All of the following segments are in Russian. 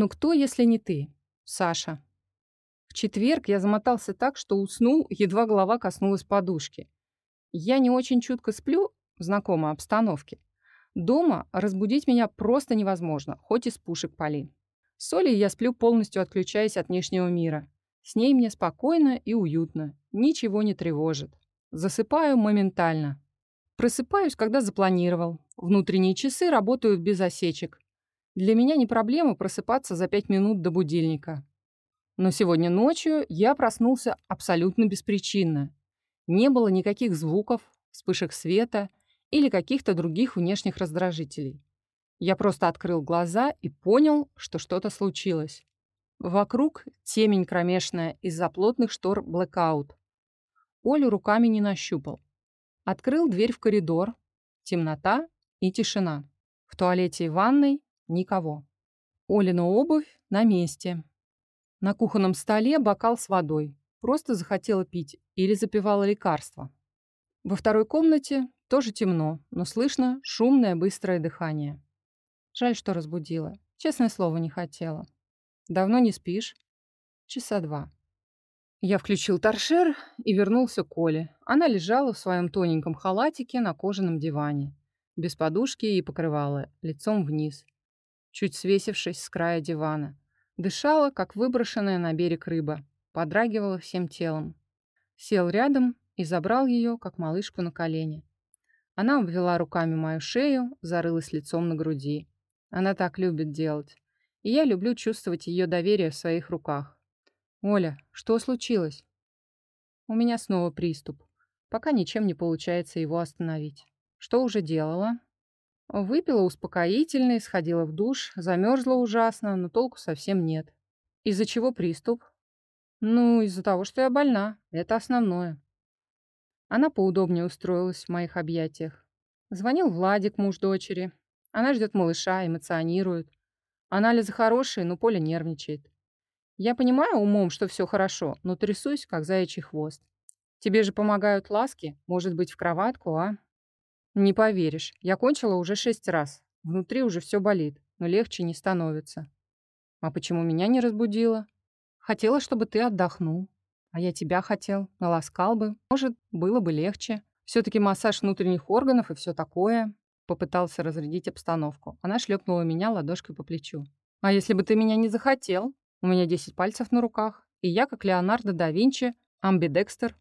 Ну кто, если не ты, Саша? В четверг я замотался так, что уснул, едва голова коснулась подушки. Я не очень чутко сплю в знакомой обстановке. Дома разбудить меня просто невозможно, хоть из пушек пали. С Олей я сплю полностью отключаясь от внешнего мира. С ней мне спокойно и уютно, ничего не тревожит. Засыпаю моментально. Просыпаюсь, когда запланировал. Внутренние часы работают без осечек. Для меня не проблема просыпаться за пять минут до будильника. Но сегодня ночью я проснулся абсолютно беспричинно. Не было никаких звуков, вспышек света или каких-то других внешних раздражителей. Я просто открыл глаза и понял, что что-то случилось. Вокруг темень кромешная из-за плотных штор блэкаут. Олю руками не нащупал. Открыл дверь в коридор. Темнота и тишина. В туалете и ванной никого. Олина обувь на месте. На кухонном столе бокал с водой. Просто захотела пить или запивала лекарство. Во второй комнате тоже темно, но слышно шумное быстрое дыхание. Жаль, что разбудила. Честное слово, не хотела. Давно не спишь? Часа два. Я включил торшер и вернулся к Оле. Она лежала в своем тоненьком халатике на кожаном диване, без подушки и покрывала, лицом вниз, чуть свесившись с края дивана. Дышала, как выброшенная на берег рыба, подрагивала всем телом. Сел рядом и забрал ее, как малышку, на колени. Она обвела руками мою шею, зарылась лицом на груди. Она так любит делать. И я люблю чувствовать ее доверие в своих руках. «Оля, что случилось?» «У меня снова приступ. Пока ничем не получается его остановить. Что уже делала?» Выпила успокоительный, сходила в душ, замерзла ужасно, но толку совсем нет. Из-за чего приступ? Ну, из-за того, что я больна. Это основное. Она поудобнее устроилась в моих объятиях. Звонил Владик, муж дочери. Она ждет малыша, эмоционирует. Анализы хорошие, но Поля нервничает. Я понимаю умом, что все хорошо, но трясусь, как заячий хвост. Тебе же помогают ласки, может быть, в кроватку, а? Не поверишь, я кончила уже шесть раз. Внутри уже все болит, но легче не становится. А почему меня не разбудила? Хотела, чтобы ты отдохнул. А я тебя хотел, наласкал бы. Может, было бы легче. Все-таки массаж внутренних органов и все такое. Попытался разрядить обстановку. Она шлепнула меня ладошкой по плечу. А если бы ты меня не захотел? У меня 10 пальцев на руках, и я, как Леонардо да Винчи, амбидекстер.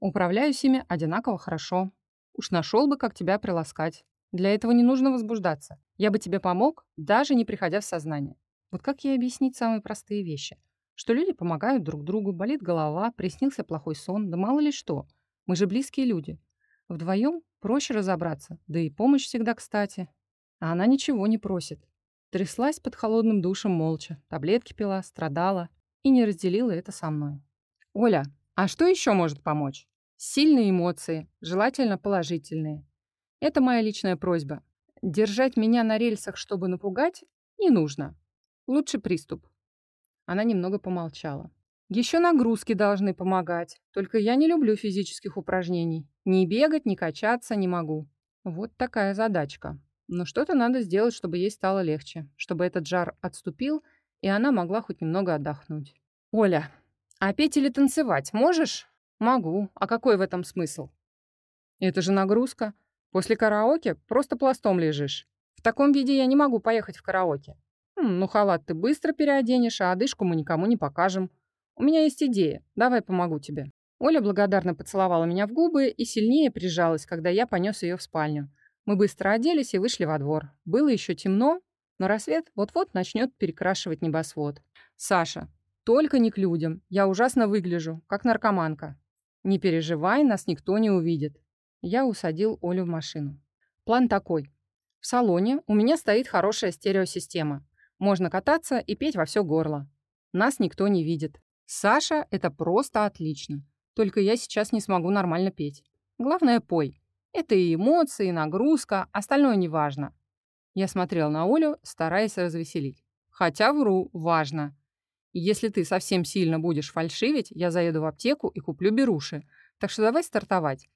Управляюсь ими одинаково хорошо. Уж нашел бы, как тебя приласкать. Для этого не нужно возбуждаться. Я бы тебе помог, даже не приходя в сознание. Вот как ей объяснить самые простые вещи? Что люди помогают друг другу, болит голова, приснился плохой сон, да мало ли что. Мы же близкие люди. Вдвоем проще разобраться, да и помощь всегда кстати. А она ничего не просит. Тряслась под холодным душем молча, таблетки пила, страдала и не разделила это со мной. «Оля, а что еще может помочь?» «Сильные эмоции, желательно положительные. Это моя личная просьба. Держать меня на рельсах, чтобы напугать, не нужно. Лучше приступ». Она немного помолчала. Еще нагрузки должны помогать. Только я не люблю физических упражнений. Ни бегать, ни качаться не могу. Вот такая задачка. Но что-то надо сделать, чтобы ей стало легче, чтобы этот жар отступил, и она могла хоть немного отдохнуть. «Оля, а петь или танцевать можешь?» «Могу. А какой в этом смысл?» «Это же нагрузка. После караоке просто пластом лежишь. В таком виде я не могу поехать в караоке. Хм, ну, халат ты быстро переоденешь, а одышку мы никому не покажем. У меня есть идея. Давай помогу тебе». Оля благодарно поцеловала меня в губы и сильнее прижалась, когда я понес ее в спальню. Мы быстро оделись и вышли во двор. Было еще темно, но рассвет вот-вот начнет перекрашивать небосвод. «Саша, только не к людям. Я ужасно выгляжу, как наркоманка. Не переживай, нас никто не увидит». Я усадил Олю в машину. План такой. В салоне у меня стоит хорошая стереосистема. Можно кататься и петь во все горло. Нас никто не видит. Саша — это просто отлично. Только я сейчас не смогу нормально петь. Главное, пой. Это и эмоции, и нагрузка, остальное не важно. Я смотрел на Олю, стараясь развеселить. Хотя вру, важно. Если ты совсем сильно будешь фальшивить, я заеду в аптеку и куплю беруши. Так что давай стартовать.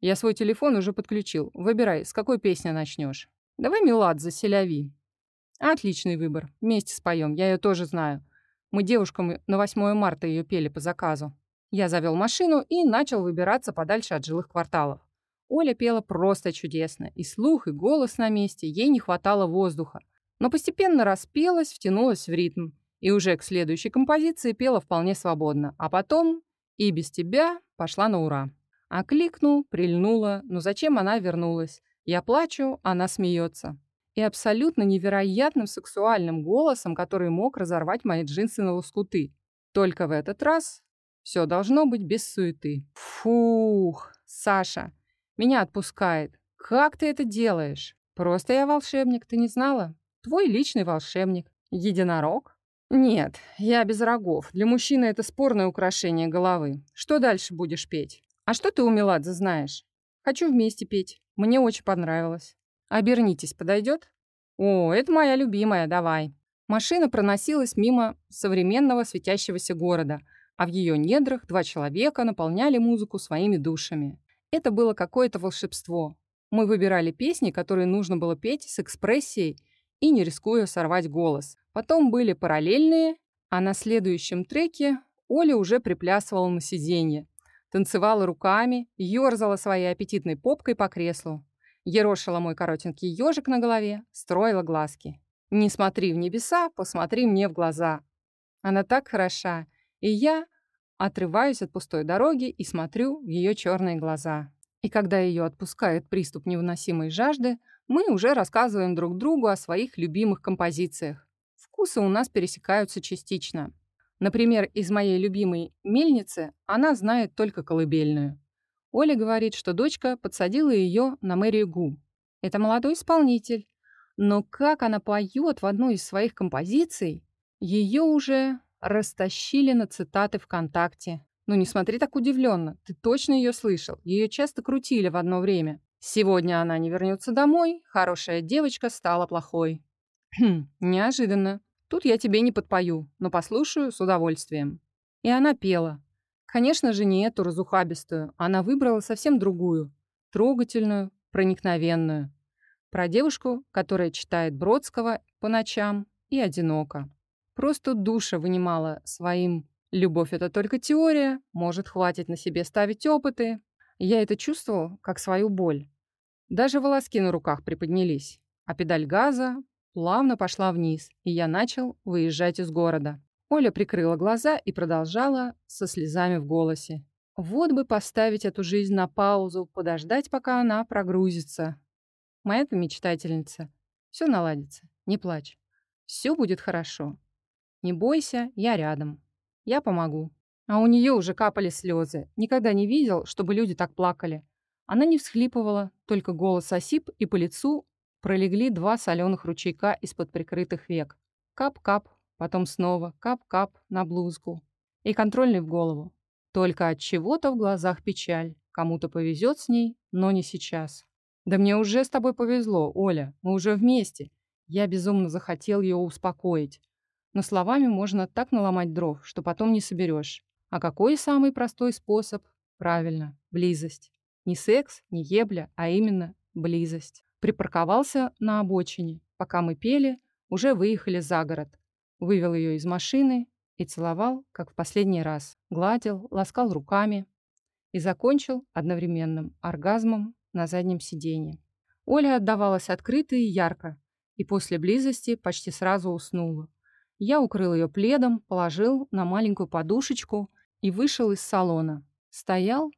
Я свой телефон уже подключил. Выбирай, с какой песни начнешь. Давай Меладзе, Селяви. Отличный выбор. Вместе споем, я ее тоже знаю. Мы девушкам на 8 марта ее пели по заказу. Я завел машину и начал выбираться подальше от жилых кварталов. Оля пела просто чудесно. И слух, и голос на месте, ей не хватало воздуха. Но постепенно распелась, втянулась в ритм. И уже к следующей композиции пела вполне свободно. А потом «И без тебя» пошла на ура. Окликнул, прильнула, но зачем она вернулась? Я плачу, она смеется. И абсолютно невероятным сексуальным голосом, который мог разорвать мои джинсы на лоскуты. Только в этот раз все должно быть без суеты. Фух, Саша, меня отпускает. Как ты это делаешь? Просто я волшебник, ты не знала? Твой личный волшебник. Единорог? Нет, я без рогов. Для мужчины это спорное украшение головы. Что дальше будешь петь? А что ты у Меладзе знаешь? Хочу вместе петь. Мне очень понравилось. Обернитесь, подойдет? О, это моя любимая, давай. Машина проносилась мимо современного светящегося города, а в ее недрах два человека наполняли музыку своими душами. Это было какое-то волшебство. Мы выбирали песни, которые нужно было петь с экспрессией и не рискуя сорвать голос. Потом были параллельные, а на следующем треке Оля уже приплясывала на сиденье, танцевала руками, ерзала своей аппетитной попкой по креслу, ерошила мой коротенький ежик на голове, строила глазки. «Не смотри в небеса, посмотри мне в глаза». Она так хороша, и я отрываюсь от пустой дороги и смотрю в ее черные глаза. И когда ее отпускает приступ невыносимой жажды, мы уже рассказываем друг другу о своих любимых композициях. Вкусы у нас пересекаются частично. Например, из моей любимой «Мельницы» она знает только колыбельную. Оля говорит, что дочка подсадила ее на Мэри Гу. Это молодой исполнитель. Но как она поет в одной из своих композиций, ее уже растащили на цитаты ВКонтакте. Ну не смотри так удивленно, ты точно ее слышал. Ее часто крутили в одно время. Сегодня она не вернется домой, хорошая девочка стала плохой. Хм, неожиданно. Тут я тебе не подпою, но послушаю с удовольствием. И она пела. Конечно же, не эту разухабистую. Она выбрала совсем другую. Трогательную, проникновенную. Про девушку, которая читает Бродского по ночам и одиноко. Просто душа вынимала своим «любовь — это только теория, может, хватит на себе ставить опыты». Я это чувствовал, как свою боль. Даже волоски на руках приподнялись, а педаль газа плавно пошла вниз, и я начал выезжать из города. Оля прикрыла глаза и продолжала со слезами в голосе. Вот бы поставить эту жизнь на паузу, подождать, пока она прогрузится. Моя-то мечтательница. Все наладится, не плачь. Все будет хорошо. Не бойся, я рядом. Я помогу. А у нее уже капали слезы. Никогда не видел, чтобы люди так плакали. Она не всхлипывала, только голос осип, и по лицу пролегли два соленых ручейка из-под прикрытых век. Кап-кап, потом снова кап-кап на блузку. И контрольный в голову. Только от чего-то в глазах печаль. Кому-то повезет с ней, но не сейчас. Да мне уже с тобой повезло, Оля. Мы уже вместе. Я безумно захотел ее успокоить. Но словами можно так наломать дров, что потом не соберешь. А какой самый простой способ? Правильно, близость. Не секс, не ебля, а именно близость. Припарковался на обочине. Пока мы пели, уже выехали за город. Вывел ее из машины и целовал, как в последний раз. Гладил, ласкал руками. И закончил одновременным оргазмом на заднем сиденье. Оля отдавалась открыто и ярко, и после близости почти сразу уснула. Я укрыл ее пледом, положил на маленькую подушечку и вышел из салона. Стоял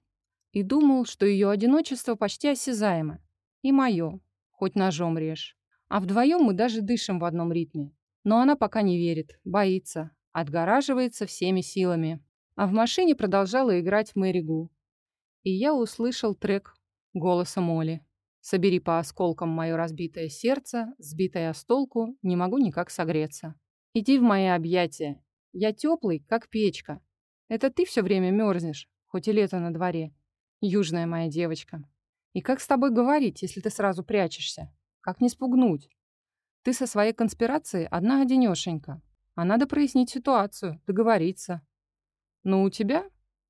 и думал, что ее одиночество почти осязаемо. И мое хоть ножом режь. А вдвоем мы даже дышим в одном ритме. Но она пока не верит, боится, отгораживается всеми силами. А в машине продолжала играть Мэри Гу. И я услышал трек голоса Молли. «Собери по осколкам мое разбитое сердце, сбитое с толку, не могу никак согреться. Иди в мои объятия. Я теплый, как печка. Это ты все время мерзнешь, хоть и лето на дворе. Южная моя девочка. И как с тобой говорить, если ты сразу прячешься? Как не спугнуть? Ты со своей конспирацией одна одинешенька. А надо прояснить ситуацию, договориться. Но у тебя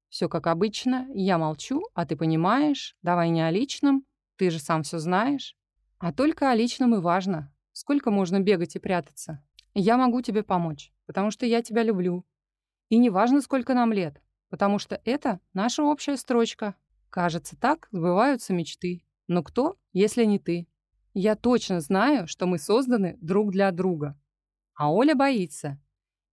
все как обычно. Я молчу, а ты понимаешь. Давай не о личном. Ты же сам все знаешь. А только о личном и важно. сколько можно бегать и прятаться? Я могу тебе помочь, потому что я тебя люблю. И не важно, сколько нам лет, потому что это наша общая строчка. Кажется, так сбываются мечты. Но кто, если не ты? Я точно знаю, что мы созданы друг для друга. А Оля боится.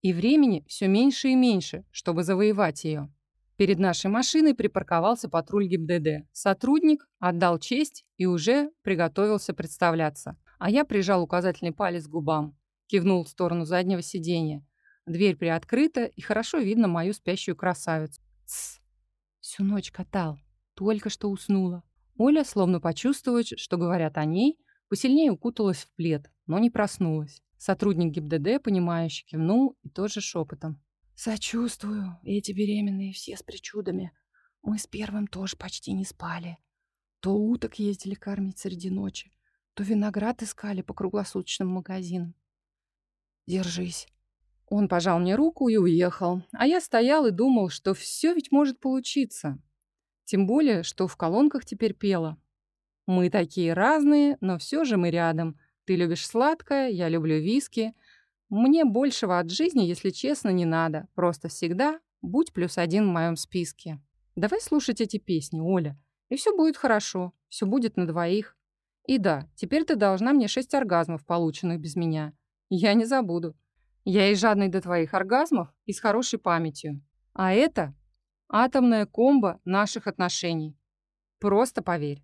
И времени все меньше и меньше, чтобы завоевать ее. Перед нашей машиной припарковался патруль ГИБДД. Сотрудник отдал честь и уже приготовился представляться. А я прижал указательный палец к губам, кивнул в сторону заднего сиденья. Дверь приоткрыта, и хорошо видно мою спящую красавицу. Тсс. Всю ночь катал. Только что уснула. Оля, словно почувствовав, что говорят о ней, посильнее укуталась в плед, но не проснулась. Сотрудник ГИБДД, понимающе кивнул и тоже шепотом. «Сочувствую. Эти беременные все с причудами. Мы с первым тоже почти не спали. То уток ездили кормить среди ночи, то виноград искали по круглосуточным магазинам. Держись». Он пожал мне руку и уехал, а я стоял и думал, что все ведь может получиться. Тем более, что в колонках теперь пела. Мы такие разные, но все же мы рядом. Ты любишь сладкое, я люблю виски. Мне большего от жизни, если честно, не надо. Просто всегда будь плюс один в моем списке. Давай слушать эти песни, Оля. И все будет хорошо. Все будет на двоих. И да, теперь ты должна мне шесть оргазмов, полученных без меня. Я не забуду. Я и жадный до твоих оргазмов, и с хорошей памятью. А это атомная комба наших отношений. Просто поверь.